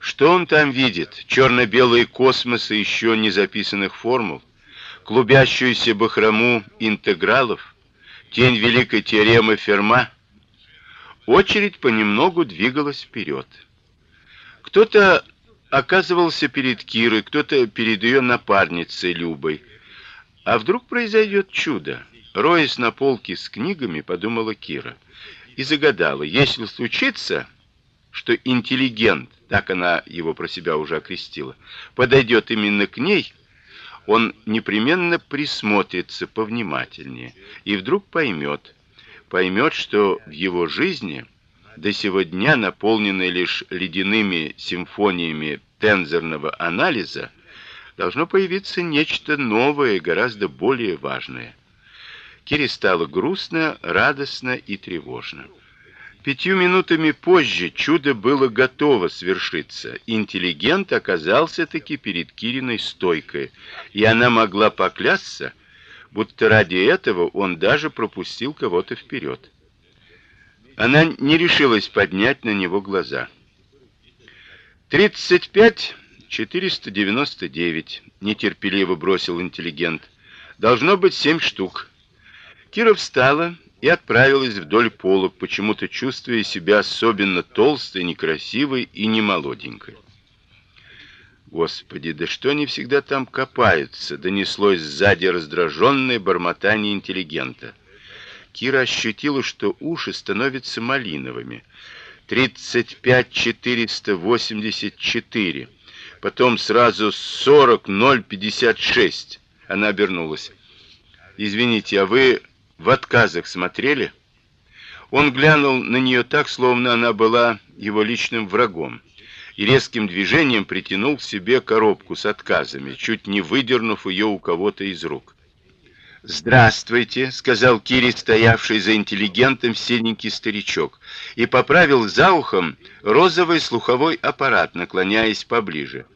Что он там видит? Черно-белые космосы еще не записанных формул, клубящуюся бахрому интегралов, тень великой теоремы Ферма. Очередь понемногу двигалась вперед. Кто-то оказывался перед Кирой, кто-то перед ее напарницей Любой. А вдруг произойдет чудо? Роясь на полке с книгами, подумала Кира и загадала: если случится, что интеллигент, так она его про себя уже окрестила, подойдет именно к ней, он непременно присмотрится повнимательнее и вдруг поймет, поймет, что в его жизни до сего дня, наполненной лишь ледяными симфониями тензорного анализа, должно появиться нечто новое, гораздо более важное. Кире стало грустно, радостно и тревожно. Пятью минутами позже чудо было готово свершиться. Интеллигент оказался таки перед Кириной стойкой, и она могла поклясться, будто ради этого он даже пропустил кого-то вперед. Она не решилась поднять на него глаза. «Тридцать пять четыреста девяносто девять», — нетерпеливо бросил интеллигент. «Должно быть семь штук». Кира встала и отправилась вдоль полок, почему-то чувствуя себя особенно толстой, некрасивой и немолоденькой. Господи, да что они всегда там копаются, донеслось сзади раздраженное бормотание интеллигента. Кира ощутила, что уши становятся малиновыми. Тридцать пять четыреста восемьдесят четыре. Потом сразу сорок ноль пятьдесят шесть. Она обернулась. Извините, а вы в отказах смотрели? Он глянул на нее так, словно она была его личным врагом, и резким движением притянул к себе коробку с отказами, чуть не выдернув ее у кого-то из рук. "Здравствуйте", сказал Кири, стоявший за интеллигентом синенький старичок, и поправил за ухом розовый слуховой аппарат, наклоняясь поближе.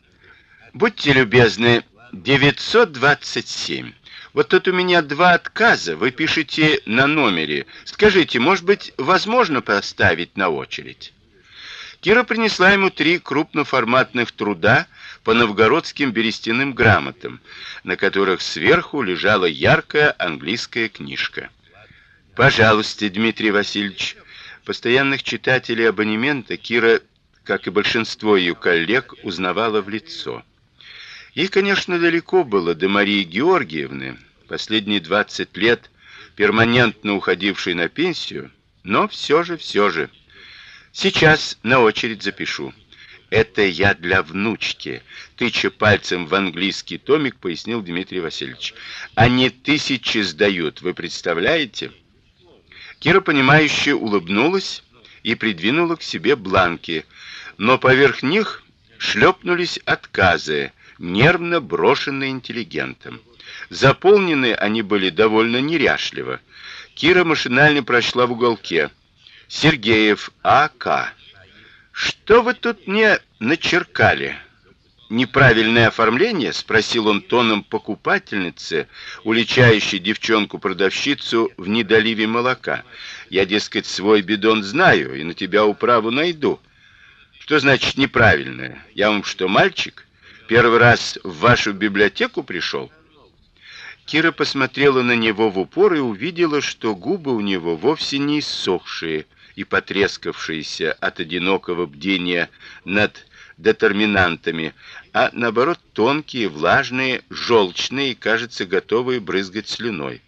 "Будьте любезны, 927. Вот тут у меня два отказа, вы пишете на номере. Скажите, может быть, возможно поставить на очередь? Кира принесла ему три крупноформатных труда по новгородским берестяным грамотам, на которых сверху лежала яркая английская книжка. Пожалуйста, Дмитрий Васильевич, постоянных читателей абонемента Кира, как и большинство ее коллег, узнавала в лицо. Ей, конечно, далеко было до Марии Георгиевны, последние двадцать лет перманентно уходившей на пенсию, но все же, все же. Сейчас на очередь запишу. Это я для внучки, тыча пальцем в английский томик, пояснил Дмитрий Васильевич. Они тысячи сдают, вы представляете? Кира понимающе улыбнулась и придвинула к себе бланки, но поверх них шлепнулись отказы нервно брошенный интеллигентом. Заполнены они были довольно неряшливо. Кира машинально прочла в уголке: Сергеев А.К. Что вы тут мне начеркали? Неправильное оформление, спросил он тоном покупательницы, уличающей девчонку-продавщицу в недоливе молока. Я, дескать, свой бидон знаю и на тебя управу найду. Что значит неправильное? Я вам что, мальчик? Первый раз в вашу библиотеку пришел?» Кира посмотрела на него в упор и увидела, что губы у него вовсе не иссохшие и потрескавшиеся от одинокого бдения над детерминантами, а наоборот тонкие, влажные, желчные и, кажется, готовые брызгать слюной.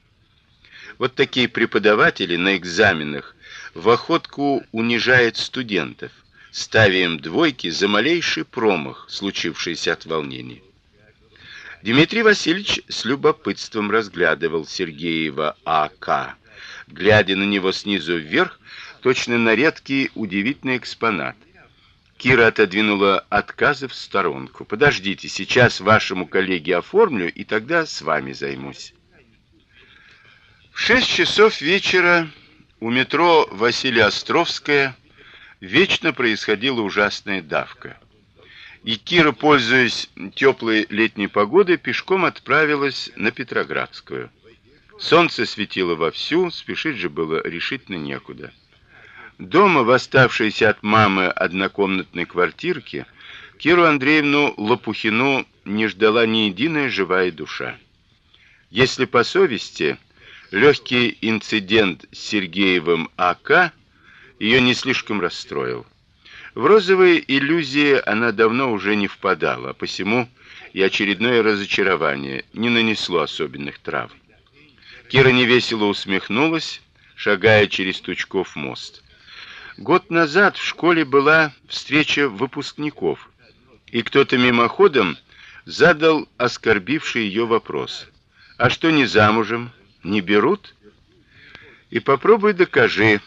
Вот такие преподаватели на экзаменах в охотку унижают студентов ставя им двойки за малейший промах, случившийся от волнения. Дмитрий Васильевич с любопытством разглядывал Сергеева А.К., глядя на него снизу вверх, точно на редкий удивительный экспонат. Кира отодвинула отказы в сторонку. Подождите, сейчас вашему коллеге оформлю, и тогда с вами займусь. В шесть часов вечера у метро Василия Островская вечно происходила ужасная давка. И Кира, пользуясь теплой летней погодой, пешком отправилась на Петроградскую. Солнце светило вовсю, спешить же было решительно некуда. Дома, в оставшейся от мамы однокомнатной квартирке, Киру Андреевну Лопухину не ждала ни единая живая душа. Если по совести, легкий инцидент с Сергеевым АК ее не слишком расстроил. В розовые иллюзии она давно уже не впадала, посему и очередное разочарование не нанесло особенных травм. Кира невесело усмехнулась, шагая через Тучков мост. Год назад в школе была встреча выпускников, и кто-то мимоходом задал оскорбивший ее вопрос: "А что не замужем? Не берут?" И попробуй докажи,